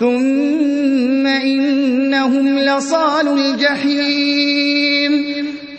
ثُمَّ إِنَّهُمْ لصال الْجَحِيمِ.